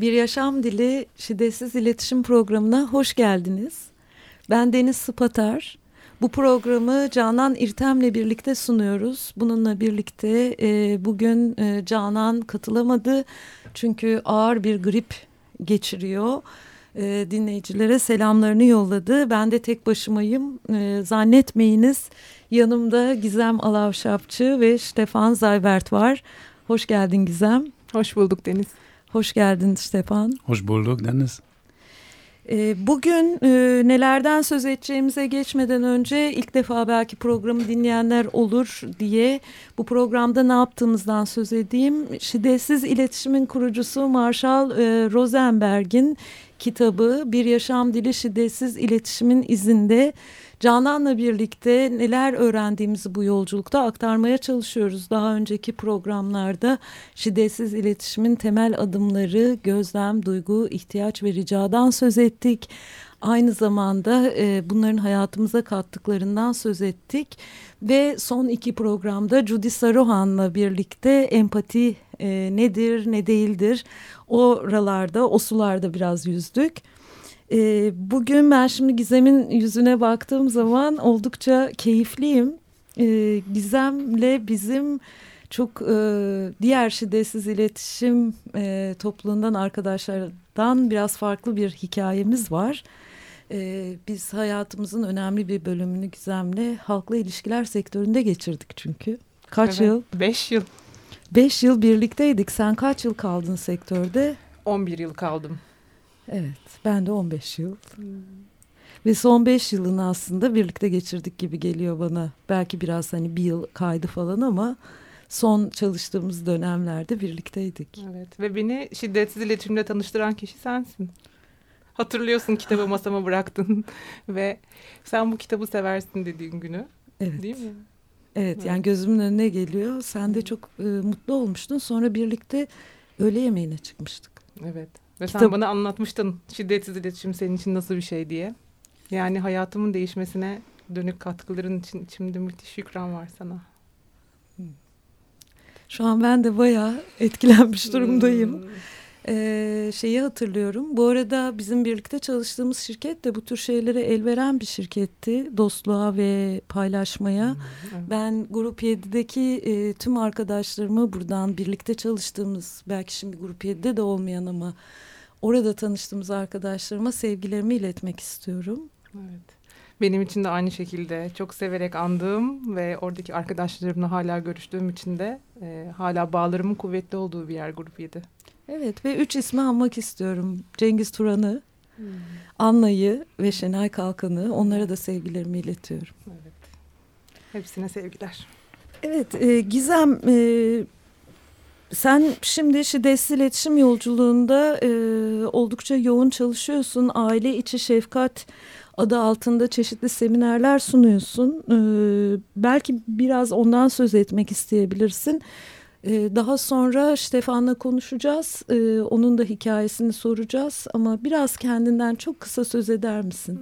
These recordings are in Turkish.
Bir Yaşam Dili Şiddetsiz İletişim Programı'na hoş geldiniz. Ben Deniz Sıpatar. Bu programı Canan İrtem'le birlikte sunuyoruz. Bununla birlikte e, bugün e, Canan katılamadı. Çünkü ağır bir grip geçiriyor. E, dinleyicilere selamlarını yolladı. Ben de tek başımayım. E, zannetmeyiniz yanımda Gizem Alavşapçı ve Stefan Zaybert var. Hoş geldin Gizem. Hoş bulduk Deniz. Hoş geldin Stefan. Hoş bulduk Deniz. Ee, bugün e, nelerden söz edeceğimize geçmeden önce ilk defa belki programı dinleyenler olur diye bu programda ne yaptığımızdan söz edeyim. Şiddetsiz iletişimin kurucusu Marshall e, Rosenberg'in kitabı Bir Yaşam Dili Şiddetsiz İletişimin izinde Canan'la birlikte neler öğrendiğimizi bu yolculukta aktarmaya çalışıyoruz. Daha önceki programlarda şiddetsiz iletişimin temel adımları, gözlem, duygu, ihtiyaç ve ricadan söz ettik. Aynı zamanda e, bunların hayatımıza kattıklarından söz ettik. Ve son iki programda Judy Saruhan'la birlikte empati e, nedir, ne değildir oralarda, o sularda biraz yüzdük. E, bugün ben şimdi Gizem'in yüzüne baktığım zaman oldukça keyifliyim. E, Gizem'le bizim çok e, diğer şiddetsiz iletişim e, topluluğundan arkadaşlardan biraz farklı bir hikayemiz var. E, biz hayatımızın önemli bir bölümünü Gizem'le halkla ilişkiler sektöründe geçirdik çünkü. Kaç evet, yıl? Beş yıl. Beş yıl birlikteydik. Sen kaç yıl kaldın sektörde? On bir yıl kaldım. Evet, ben de 15 yıl. Hmm. Ve son 5 yılını aslında birlikte geçirdik gibi geliyor bana. Belki biraz hani bir yıl kaydı falan ama son çalıştığımız dönemlerde birlikteydik. Evet ve beni şiddetsiz iletişimle tanıştıran kişi sensin. Hatırlıyorsun kitabı masama bıraktın ve sen bu kitabı seversin dediğin günü. Evet. Değil mi? Evet, yani gözümün önüne geliyor. Sen de çok e, mutlu olmuştun. Sonra birlikte öğle yemeğine çıkmıştık. Evet. Ve Kitap... sen bana anlatmıştın şiddetsiz iletişim senin için nasıl bir şey diye. Yani hayatımın değişmesine dönük katkıların için içimde müthiş şükran var sana. Şu an ben de bayağı etkilenmiş durumdayım. Ee, şeyi hatırlıyorum. Bu arada bizim birlikte çalıştığımız şirket de bu tür şeylere el veren bir şirketti. Dostluğa ve paylaşmaya. Evet. Ben Grup 7'deki e, tüm arkadaşlarımı buradan birlikte çalıştığımız belki şimdi Grup 7'de de olmayan ama orada tanıştığımız arkadaşlarıma sevgilerimi iletmek istiyorum. Evet. Benim için de aynı şekilde çok severek andığım ve oradaki arkadaşlarımla hala görüştüğüm için de e, hala bağlarımın kuvvetli olduğu bir yer Grup 7. Evet ve üç ismi anmak istiyorum. Cengiz Turan'ı, hmm. Anna'yı ve Şenay Kalkan'ı. Onlara da sevgilerimi iletiyorum. Evet. Hepsine sevgiler. Evet e, Gizem e, sen şimdi şiddetsiz iletişim yolculuğunda e, oldukça yoğun çalışıyorsun. Aile içi şefkat adı altında çeşitli seminerler sunuyorsun. E, belki biraz ondan söz etmek isteyebilirsin. E, daha sonra Stefan'la konuşacağız. E, onun da hikayesini soracağız. Ama biraz kendinden çok kısa söz eder misin?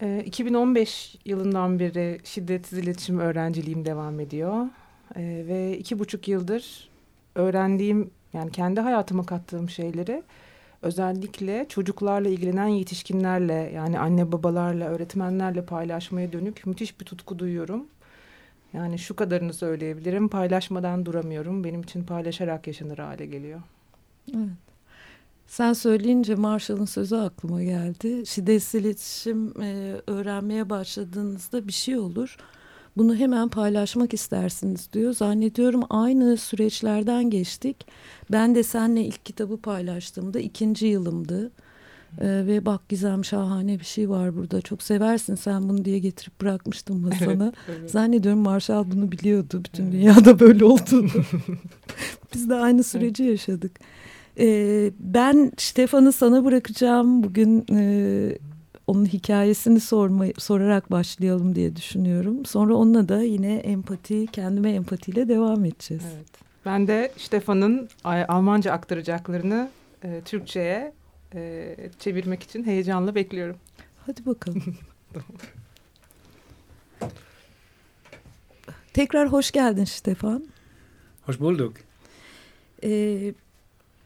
Hmm. E, 2015 yılından beri şiddetsiz iletişim öğrenciliğim devam ediyor. Ve iki buçuk yıldır öğrendiğim yani kendi hayatıma kattığım şeyleri özellikle çocuklarla ilgilenen yetişkinlerle yani anne babalarla öğretmenlerle paylaşmaya dönük müthiş bir tutku duyuyorum. Yani şu kadarını söyleyebilirim paylaşmadan duramıyorum benim için paylaşarak yaşanır hale geliyor. Evet. Sen söyleyince Marshall'ın sözü aklıma geldi. Şiddetsiz iletişim e, öğrenmeye başladığınızda bir şey olur bunu hemen paylaşmak istersiniz diyor. Zannediyorum aynı süreçlerden geçtik. Ben de seninle ilk kitabı paylaştığımda ikinci yılımdı. Ee, ve bak Gizem şahane bir şey var burada. Çok seversin sen bunu diye getirip bırakmıştım masana. Evet, evet. Zannediyorum Marshall bunu biliyordu. Bütün evet. dünyada böyle olduğunu. Biz de aynı süreci yaşadık. Ee, ben Stefan'ı sana bırakacağım. Bugün e, onun hikayesini sorma, sorarak başlayalım diye düşünüyorum. Sonra onunla da yine empati, kendime empatiyle devam edeceğiz. Evet. Ben de Stefan'ın Almanca aktaracaklarını e, Türkçe'ye e, çevirmek için heyecanla bekliyorum. Hadi bakalım. Tekrar hoş geldin Stefan. Hoş bulduk. Ee,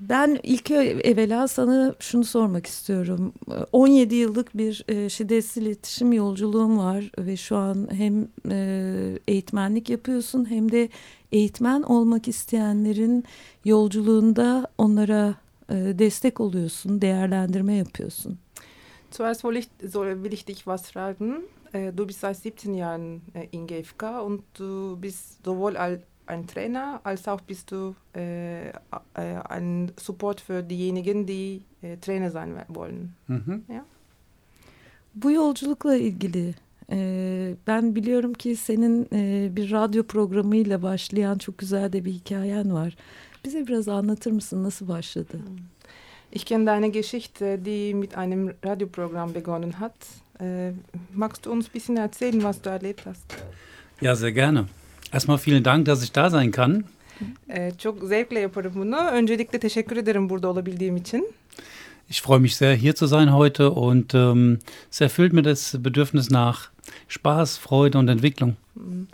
Ben ilk evvela sana şunu sormak istiyorum. 17 yıllık bir e, şiddetsiz iletişim yolculuğum var ve şu an hem e, eğitmenlik yapıyorsun hem de eğitmen olmak isteyenlerin yolculuğunda onlara e, destek oluyorsun, değerlendirme yapıyorsun. Zuerst will ich, will ich dich was fragen. Du bist seit 17 Jahren in GFK und du bist sowohl als ein Trainer, als auch bist du äh, äh, ein Support für diejenigen, die äh, Trainer sein wollen. Mhm. Ja? Bu yolculukla ilgili e, ben biliyorum ki senin e, bir radyo programıyla başlayan çok güzel de bir hikayen var. Bize biraz anlatır mısın nasıl başladı? Hmm. Ich kenne deine Geschichte, die mit einem Radioprogramm begonnen hat. Äh, magst du uns ein bisschen erzählen, was du erlebt hast? Ja, sehr gerne. Erstmal vielen Dank, dass ich da sein kann. Ee, çok zevkle yaparım bunu. Öncelikle teşekkür ederim burada olabildiğim için. Ich freue mich sehr, hier zu sein heute und ähm, es erfüllt mir das Bedürfnis nach Spaß, Freude und Entwicklung. Hmm.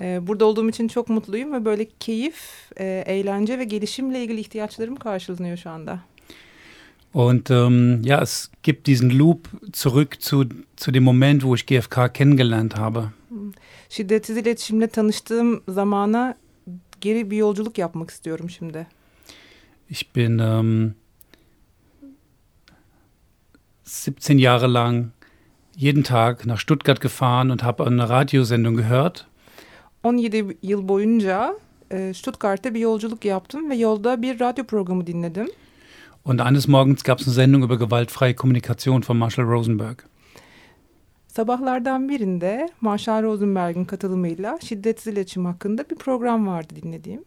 Burada olduğum için çok mutluyum ve böyle keyif, e, eğlence ve gelişimle ilgili ihtiyaçlarım karşılanıyor şu anda. Und ähm, ja, es gibt diesen Loop zurück zu, zu dem Moment, wo ich GFK kennengelernt habe. Hmm. şiddetsiz iletişimle tanıştığım zamana geri bir yolculuk yapmak istiyorum şimdi. Ich bin ähm, 17 Jahre lang jeden Tag nach Stuttgart gefahren und habe eine Radiosendung gehört. 17 yıl boyunca e, Stuttgart'ta bir yolculuk yaptım ve yolda bir radyo programı dinledim. Und eines Morgens gab es eine Sendung über gewaltfreie Kommunikation von Marshall Rosenberg. Sabahlardan birinde Marshall Rosenberg'in katılımıyla şiddetsiz iletişim hakkında bir program vardı dinlediğim.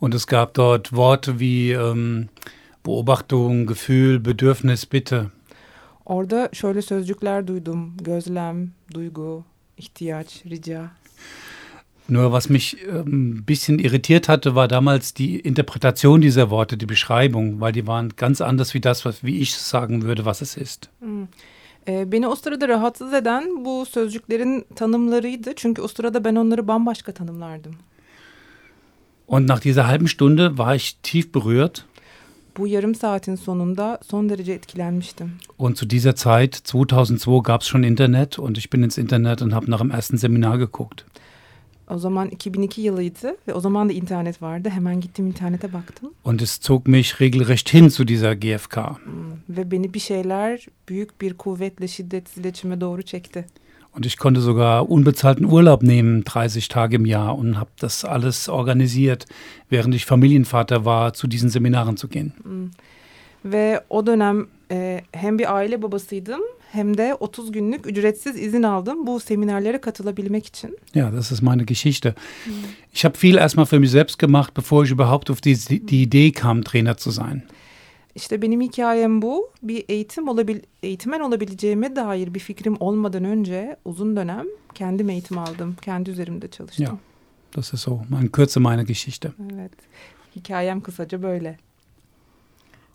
Und es gab dort Worte wie ähm, Beobachtung, Gefühl, Bedürfnis, Bitte. Orada şöyle sözcükler duydum. Gözlem, duygu, ihtiyaç, rica. Nur was mich ein ähm, bisschen irritiert hatte, war damals die Interpretation dieser Worte, die Beschreibung, weil die waren ganz anders wie das, was, wie ich sagen würde, was es ist. Hmm. Beni o sırada rahatsız eden bu sözcüklerin tanımlarıydı. Çünkü o sırada ben onları bambaşka tanımlardım. Und nach dieser halben Stunde war ich tief berührt. Bu yarım saatin sonunda son derece etkilenmiştim. Und zu dieser Zeit, 2002, gab es schon Internet und ich bin ins Internet und habe nach dem ersten Seminar geguckt. O zaman 2002 yılıydı ve o zaman da internet vardı. Hemen gittim internete baktım. Und es zog mich regelrecht hin zu dieser GFK. Hmm, ve beni bir şeyler büyük bir kuvvetle şiddetsiz iletişime doğru çekti. Und ich konnte sogar unbezahlten Urlaub nehmen, 30 Tage im Jahr, und habe das alles organisiert, während ich Familienvater war, zu diesen Seminaren zu gehen. Hmm. Ve o dönem e, hem bir aile babasıydım hem de 30 günlük ücretsiz izin aldım bu seminerlere katılabilmek için. Ja, das ist meine Geschichte. Mhm. Ich habe viel erstmal für mich selbst gemacht, bevor ich überhaupt auf die, die Idee kam, Trainer zu sein. İşte benim hikayem bu. Bir eğitim olabil eğitmen olabileceğime dair bir fikrim olmadan önce uzun dönem kendim eğitim aldım. Kendi üzerimde çalıştım. Ja, das ist so. In Kürze meine Geschichte. Evet. Hikayem kısaca böyle.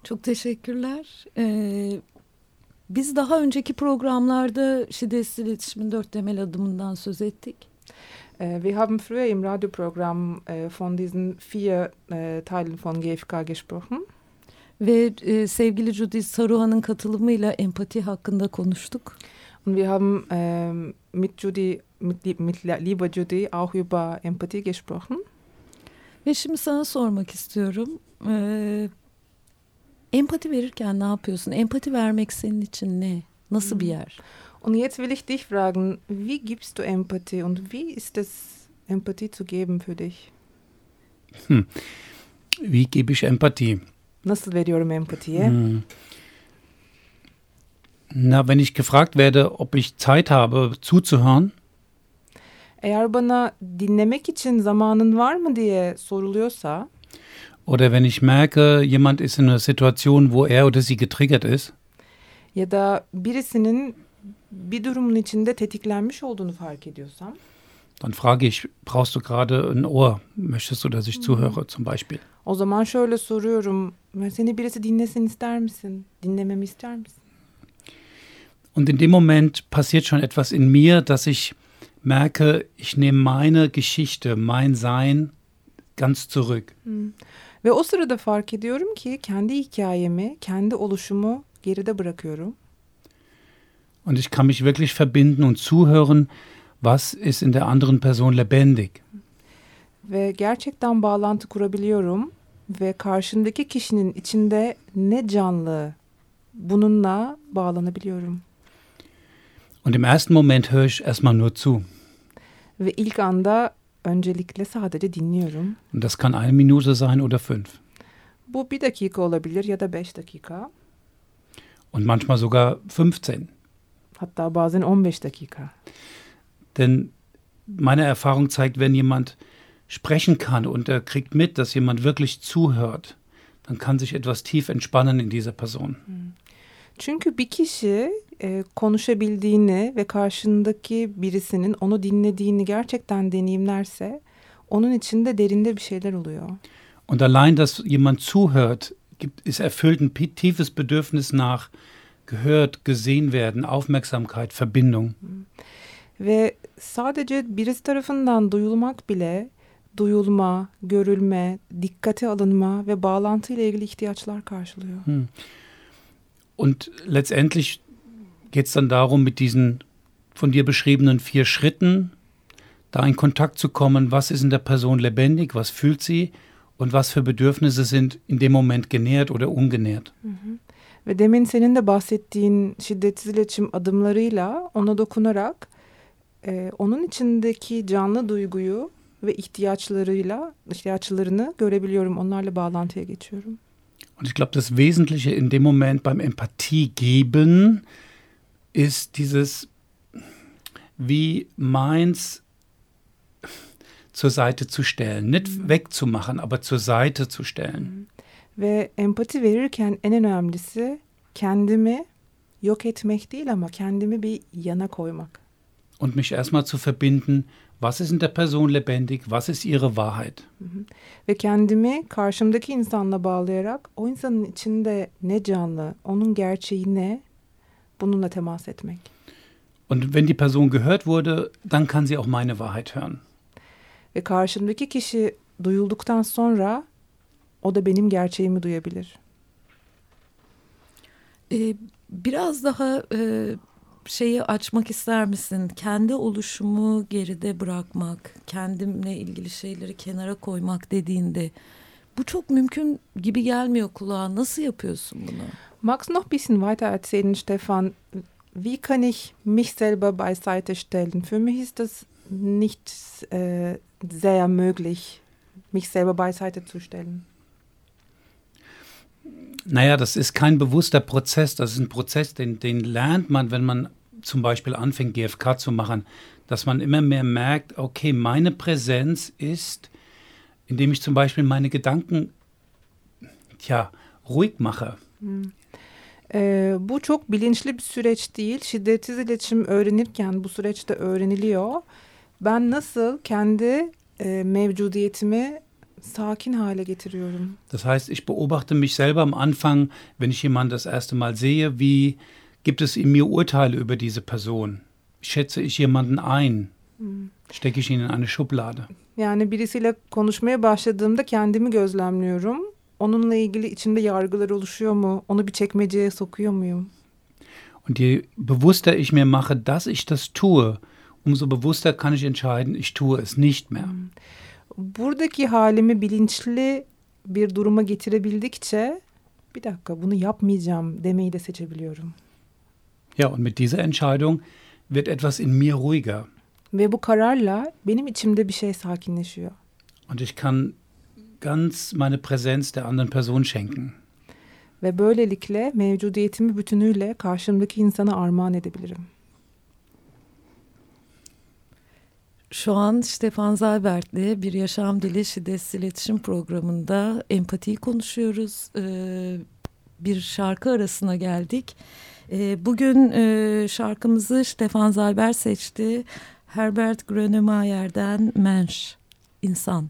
Çok teşekkürler. Ee, biz daha önceki programlarda şiddetsiz iletişimin dört temel adımından söz ettik. Äh, wir haben früher im Radioprogramm äh, von diesen vier äh, Teilen von GFK gesprochen. Ve e, sevgili Judy Saruhan'ın katılımıyla empati hakkında konuştuk. Und wir haben äh, mit Judy, mit, mit lieber Judy auch über Empathie gesprochen. Ve şimdi sana sormak istiyorum. Ee, Empati verirken ne yapıyorsun? Empati vermek senin için ne? Nasıl bir yer? Und jetzt will ich dich fragen, wie gibst du Empathie und wie ist es, Empathie zu geben für dich? Hm. Wie gebe ich Empathie? Nasıl veriyorum empatiye? Hm. Na, wenn ich gefragt werde, ob ich Zeit habe, zuzuhören. Eğer bana dinlemek için zamanın var mı diye soruluyorsa. Oder wenn ich merke, jemand ist in einer Situation, wo er oder sie getriggert ist. Ya da birisinin bir durumun içinde tetiklenmiş olduğunu fark ediyorsam. Dann frage ich, brauchst du gerade ein Ohr? Möchtest du, dass ich zuhöre zum Beispiel? O zaman şöyle soruyorum. Seni birisi dinlesin ister misin? Dinlememi ister misin? Und in dem Moment passiert schon etwas in mir, dass ich merke, ich nehme meine Geschichte, mein Sein ganz zurück. Hmm. Ve o sırada fark ediyorum ki kendi hikayemi, kendi oluşumu geride bırakıyorum. Und ich kann mich wirklich verbinden und zuhören, was ist in der anderen Person lebendig. Ve gerçekten bağlantı kurabiliyorum ve karşımdaki kişinin içinde ne canlı bununla bağlanabiliyorum. Und im ersten Moment höre ich erstmal nur zu. Ve ilk anda öncelikle sadece dinliyorum. Und das kann eine Minute sein oder fünf. Bu bir dakika olabilir ya da beş dakika. Und manchmal sogar 15. Hatta bazen 15 dakika. Denn meine Erfahrung zeigt, wenn jemand sprechen kann und er kriegt mit, dass jemand wirklich zuhört, dann kann sich etwas tief entspannen in dieser Person. Çünkü bir kişi e, konuşabildiğini ve karşındaki birisinin onu dinlediğini gerçekten deneyimlerse onun içinde derinde bir şeyler oluyor. Und allein, dass jemand zuhört, gibt, ist erfüllt ein tiefes Bedürfnis nach gehört, gesehen werden, Aufmerksamkeit, Verbindung. Ve sadece birisi tarafından duyulmak bile duyulma, görülme, dikkate alınma ve bağlantı ile ilgili ihtiyaçlar karşılıyor. Hm. Und letztendlich geht es dann darum, mit diesen von dir beschriebenen vier Schritten da in Kontakt zu kommen, was ist in der Person lebendig, was fühlt sie und was für Bedürfnisse sind in dem Moment genährt oder ungenährt. Ve demin senin de bahsettiğin şiddetsiz iletişim adımlarıyla ona dokunarak e, onun içindeki canlı duyguyu ve ihtiyaçlarıyla ihtiyaçlarını görebiliyorum. Onlarla bağlantıya geçiyorum. Und ich glaube, das Wesentliche in dem Moment beim Empathie geben ist dieses, wie meins zur Seite zu stellen. Nicht wegzumachen, aber zur Seite zu stellen. Ve empati verirken en önemlisi kendimi yok etmek değil ama kendimi bir yana koymak. Und mich erstmal zu verbinden, was ist in der Person lebendig, was ist ihre Wahrheit. Ve kendimi karşımdaki insanla bağlayarak o insanın içinde ne canlı, onun gerçeği ne bununla temas etmek. Und wenn die Person gehört wurde, dann kann sie auch meine Wahrheit hören. Ve karşımdaki kişi duyulduktan sonra o da benim gerçeğimi duyabilir. Ee, biraz daha e, şeyi açmak ister misin? Kendi oluşumu geride bırakmak, kendimle ilgili şeyleri kenara koymak dediğinde bu çok mümkün gibi gelmiyor kulağa. Nasıl yapıyorsun bunu? Magst noch bisschen weiter erzählen, Stefan? Wie kann ich mich selber beiseite stellen? Für mich ist das nicht äh, sehr möglich, mich selber beiseite zu stellen. Naja, das ist kein bewusster Prozess. Das ist ein Prozess, den, den lernt man, wenn man zum Beispiel anfängt, GFK zu machen, dass man immer mehr merkt, okay, meine Präsenz ist, indem ich zum Beispiel meine Gedanken tja, ruhig mache. Ee, bu çok bilinçli bir süreç değil. Şiddetsiz iletişim öğrenirken bu süreçte öğreniliyor. Ben nasıl kendi e, mevcudiyetimi sakin hale getiriyorum? Das heißt, ich beobachte mich selber am Anfang, wenn ich jemanden das erste Mal sehe, wie gibt es in mir Urteile über diese Person? Schätze ich jemanden ein? Stecke ich ihn in eine Schublade? Yani birisiyle konuşmaya başladığımda kendimi gözlemliyorum. Onunla ilgili içimde yargılar oluşuyor mu? Onu bir çekmeceye sokuyor muyum? Und je bewusster ich mir mache, dass ich das tue, umso bewusster kann ich entscheiden, ich tue es nicht mehr. Buradaki halimi bilinçli bir duruma getirebildikçe bir dakika bunu yapmayacağım demeyi de seçebiliyorum. Ja, und mit dieser Entscheidung wird etwas in mir ruhiger. Ve bu kararla benim içimde bir şey sakinleşiyor. Und ich kann ganz meine Präsenz der anderen Person schenken. Ve böylelikle mevcudiyetimi bütünüyle karşımdaki insana armağan edebilirim. Şu an Stefan Zalbert'le Bir Yaşam Dili Şiddetsiz İletişim programında empatiyi konuşuyoruz. Ee, bir şarkı arasına geldik. Ee, bugün e, şarkımızı Stefan Zalbert seçti. Herbert Grönemeyer'den Mensch, İnsan.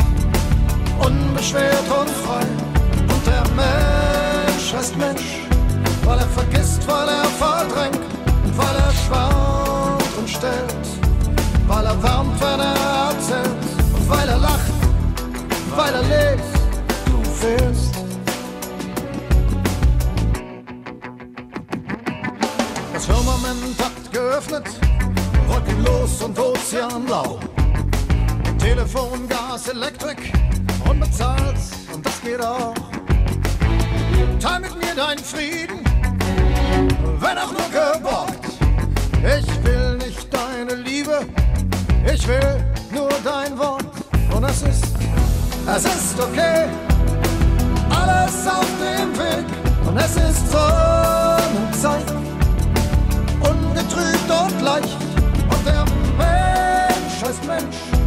unbeschwert und frei. Und der Mensch heißt Mensch, weil er vergisst, weil er verdrängt, und weil er schwammt und stellt, weil er wärmt, wenn er erzählt, und weil er lacht, weil er lebt, du fehlst. Das Firmament hat geöffnet, wolkenlos und ozeanblau. Telefon, Gas, Elektrik, unbezahlt und das geht auch. Teil mit mir deinen Frieden, wenn auch nur geborgt. Ich will nicht deine Liebe, ich will nur dein Wort. Und es ist, es ist okay, alles auf dem Weg. Und es ist Sonnenzeit, ungetrübt und leicht. Und der Mensch heißt Mensch,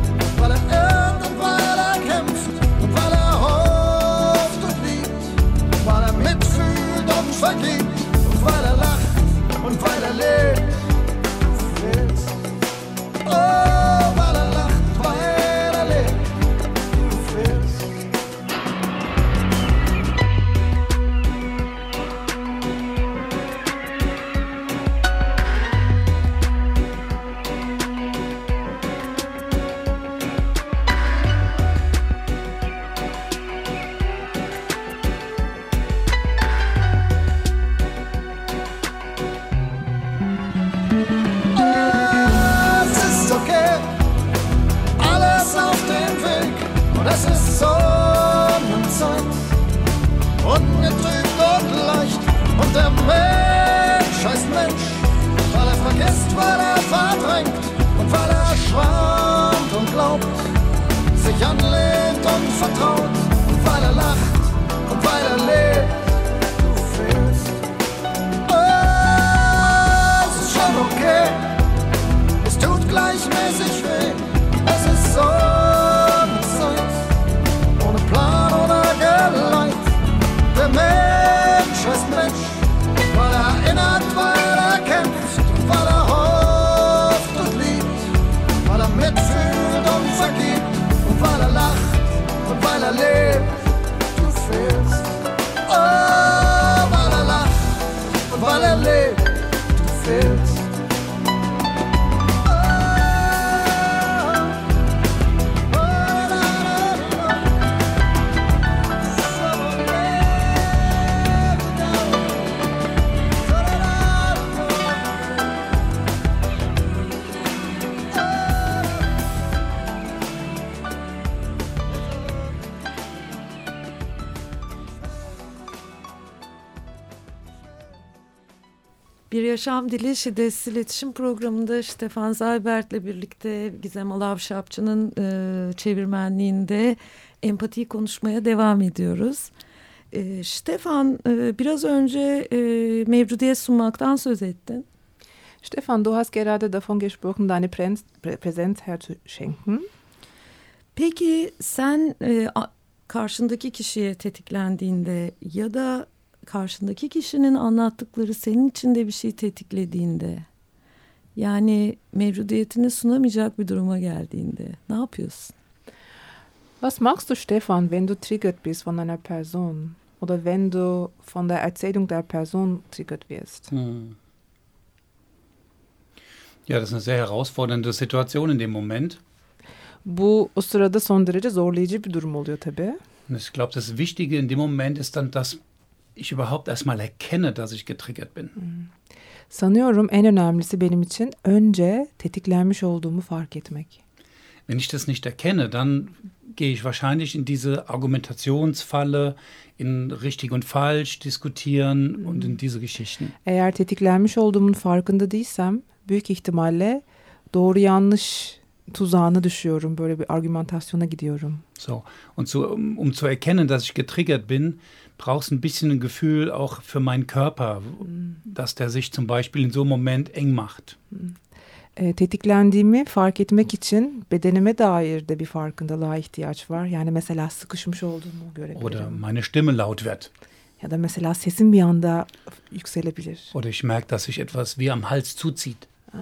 vergibt und weil er lacht und weil er lebt. Yaşam Dili Şiddetsiz İletişim Programı'nda Stefan Zalbert'le birlikte Gizem Alavşapçı'nın e, çevirmenliğinde empatiyi konuşmaya devam ediyoruz. E, Stefan e, biraz önce e, mevcudiyet sunmaktan söz ettin. Stefan, du hast gerade davon gesprochen, deine Präsenz, herzuschenken. Peki sen e, karşındaki kişiye tetiklendiğinde ya da karşındaki kişinin anlattıkları senin içinde bir şey tetiklediğinde yani mevcudiyetini sunamayacak bir duruma geldiğinde ne yapıyorsun? Was machst du, Stefan, wenn du triggert bist von einer Person oder wenn du von der Erzählung der Person triggert wirst? Hm. Ja, das ist eine sehr herausfordernde Situation in dem Moment. Bu o sırada son derece zorlayıcı bir durum oluyor tabii. İch glaube, das Wichtige in dem Moment ist dann, dass ich überhaupt erstmal erkenne, dass ich getriggert bin. Sanıyorum en önemlisi benim için önce tetiklenmiş olduğumu fark etmek. Wenn ich das nicht erkenne, dann gehe ich wahrscheinlich in diese Argumentationsfalle, in richtig und falsch diskutieren und in diese Geschichten. Eğer tetiklenmiş olduğumun farkında değilsem büyük ihtimalle doğru yanlış tuzağına düşüyorum. Böyle bir argümantasyona gidiyorum. So. Und zu, um, um zu erkennen, dass ich getriggert bin, braucht es ein bisschen ein Gefühl auch für meinen Körper, dass der sich zum Beispiel in so einem Moment eng macht. E, tetiklendiğimi fark etmek için bedenime dair de bir farkındalığa ihtiyaç var. Yani mesela sıkışmış olduğumu Oder görebilirim. meine Stimme laut wird. Ya da mesela sesim bir anda yükselebilir. Oder ich merke, dass sich etwas wie am Hals zuzieht.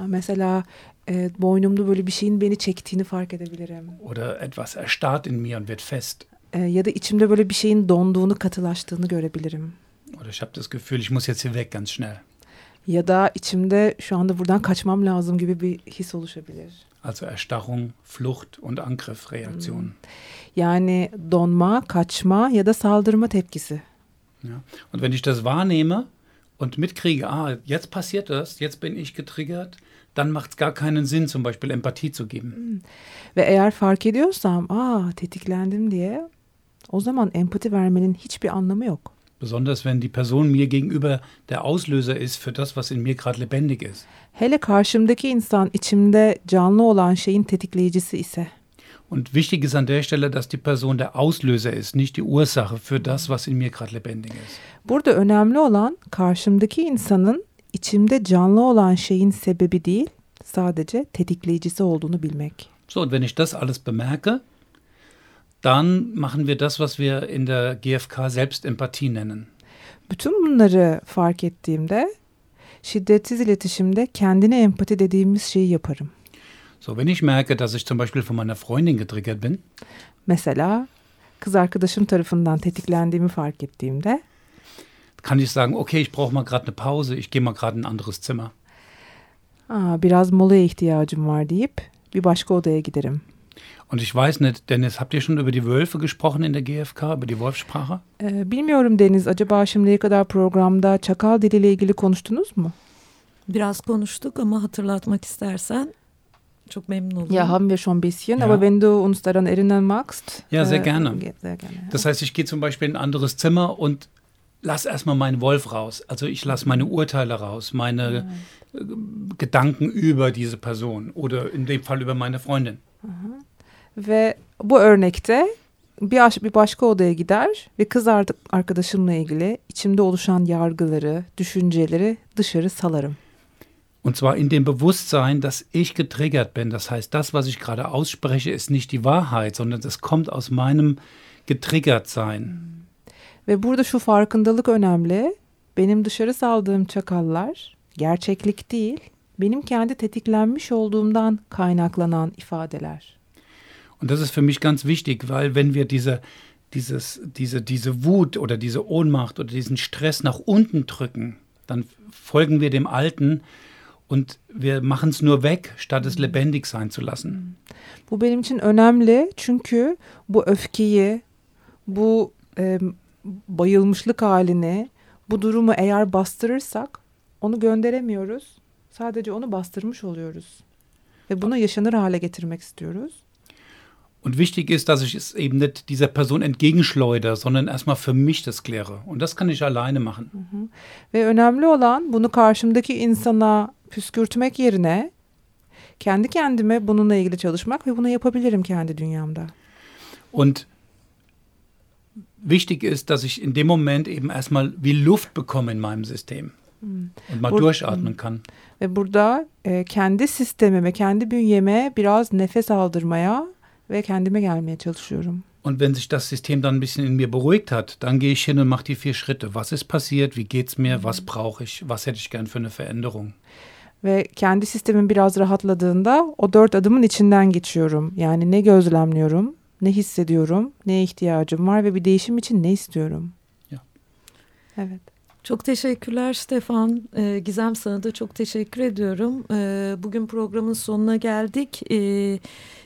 Mesela e, boynumda böyle bir şeyin beni çektiğini fark edebilirim. Oder etwas erstarrt in mir und wird fest. E, ya da içimde böyle bir şeyin donduğunu, katılaştığını görebilirim. Oder ich habe das Gefühl, ich muss jetzt hier weg ganz schnell. Ya da içimde şu anda buradan kaçmam lazım gibi bir his oluşabilir. Also Erstarrung, Flucht und Angriffsreaktionen. Yani donma, kaçma ya da saldırma tepkisi. Ja. Und wenn ich das wahrnehme und mitkriege, ah, jetzt passiert das, jetzt bin ich getriggert, dann macht es gar keinen Sinn, zum Beispiel Empathie zu geben. Ve eğer fark ediyorsam, aa tetiklendim diye o zaman empati vermenin hiçbir anlamı yok. Besonders wenn die Person mir gegenüber der Auslöser ist für das, was in mir gerade lebendig ist. Hele karşımdaki insan içimde canlı olan şeyin tetikleyicisi ise. Und wichtig ist an der Stelle, dass die Person der Auslöser ist, nicht die Ursache für das, was in mir gerade lebendig ist. Burada önemli olan karşımdaki insanın içimde canlı olan şeyin sebebi değil, sadece tetikleyicisi olduğunu bilmek. So, und wenn ich das alles bemerke, dann machen wir das, was wir in der GfK Selbstempathie nennen. Bütün bunları fark ettiğimde şiddetsiz iletişimde kendine empati dediğimiz şeyi yaparım. So, wenn ich merke, dass ich zum Beispiel von meiner Freundin getriggert bin, Mesela kız arkadaşım tarafından tetiklendiğimi fark ettiğimde kann ich sagen, okay, ich brauche mal gerade eine Pause, ich gehe mal gerade in ein anderes Zimmer. Aa, biraz molaya ihtiyacım var deyip bir başka odaya giderim. Und ich weiß nicht, Dennis, habt ihr schon über die Wölfe gesprochen in der GfK, über die Wolfsprache? Ee, bilmiyorum Deniz acaba şimdiye kadar programda çakal diliyle ilgili konuştunuz mu? Biraz konuştuk ama hatırlatmak istersen çok memnun olurum. Ja, haben wir schon ein bisschen, Ja. aber wenn du uns daran erinnern magst. Ja, sehr äh, gerne. ge- Sehr gerne. ja. Das heißt, ich gehe zum Beispiel in ein anderes Zimmer und lass erstmal meinen Wolf raus. Also ich lasse meine Urteile raus, meine äh, Gedanken über diese Person oder in dem Fall über meine Freundin. Ve bu örnekte bir, aş- bir başka odaya gider ve kız ar- arkadaşımla ilgili içimde oluşan yargıları, düşünceleri dışarı salarım. Und zwar in dem Bewusstsein, dass ich getriggert bin. Das heißt, das, was ich gerade ausspreche, ist nicht die Wahrheit, sondern das kommt aus meinem Getriggertsein. Ve burada şu farkındalık önemli. Benim dışarı saldığım çakallar gerçeklik değil, benim kendi tetiklenmiş olduğumdan kaynaklanan ifadeler. Und das ist für mich ganz wichtig, weil wenn wir diese, dieses, diese, diese Wut oder diese Ohnmacht oder diesen Stress nach unten drücken, dann folgen wir dem Alten und wir machen es nur weg, statt es lebendig sein zu lassen. Bu benim için önemli çünkü bu öfkeyi, bu e, bayılmışlık halini, bu durumu eğer bastırırsak onu gönderemiyoruz. Sadece onu bastırmış oluyoruz. Ve bunu yaşanır hale getirmek istiyoruz. Und wichtig ist, dass ich es eben nicht dieser Person entgegenschleudere, sondern erstmal für mich das kläre. Und das kann ich alleine machen. Ve önemli olan bunu karşımdaki insana püskürtmek yerine kendi kendime bununla ilgili çalışmak ve bunu yapabilirim kendi dünyamda. Und wichtig ist, dass ich in dem Moment eben erstmal wie Luft bekomme in meinem System und mal Gut. durchatmen kann. Ve burada e, kendi sistemime, kendi bünyeme biraz nefes aldırmaya ve kendime gelmeye çalışıyorum. Und wenn sich das System dann ein bisschen in mir beruhigt hat, dann gehe ich hin und mache die vier Schritte. Was ist passiert? Wie geht's mir? Was brauche ich? Was hätte ich gern für eine Veränderung? Ve kendi sistemim biraz rahatladığında o dört adımın içinden geçiyorum. Yani ne gözlemliyorum, ne hissediyorum, neye ihtiyacım var ve bir değişim için ne istiyorum. Ya. Evet. Çok teşekkürler Stefan. Ee, Gizem sana da çok teşekkür ediyorum. Ee, bugün programın sonuna geldik. Ee,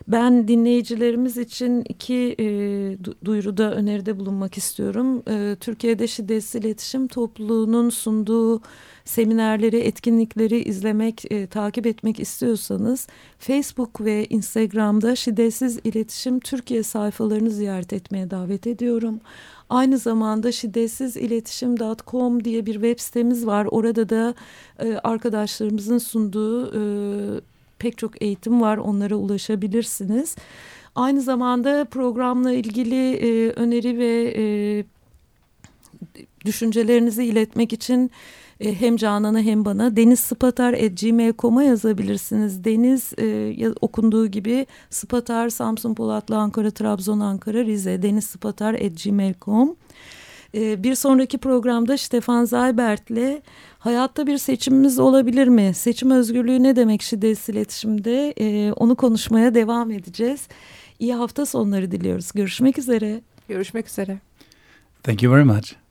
ben dinleyicilerimiz için iki e, du- duyuruda öneride bulunmak istiyorum. Ee, Türkiye'de şiddetsiz iletişim topluluğunun sunduğu seminerleri, etkinlikleri izlemek, e, takip etmek istiyorsanız Facebook ve Instagram'da şiddetsiz iletişim Türkiye sayfalarını ziyaret etmeye davet ediyorum. Aynı zamanda şiddetsiziletişim.com diye bir web sitemiz var. Orada da e, arkadaşlarımızın sunduğu e, pek çok eğitim var onlara ulaşabilirsiniz. Aynı zamanda programla ilgili e, öneri ve e, düşüncelerinizi iletmek için e, hem Canan'a hem bana denizspatar.gmail.com'a yazabilirsiniz. Deniz e, okunduğu gibi Spatar, Samsun, Polatlı, Ankara, Trabzon, Ankara, Rize. denizspatar.gmail.com e, Bir sonraki programda Stefan Zaybert'le hayatta bir seçimimiz olabilir mi? Seçim özgürlüğü ne demek şiddetsiz iletişimde? E, onu konuşmaya devam edeceğiz. İyi hafta sonları diliyoruz. Görüşmek üzere. Görüşmek üzere. Thank you very much.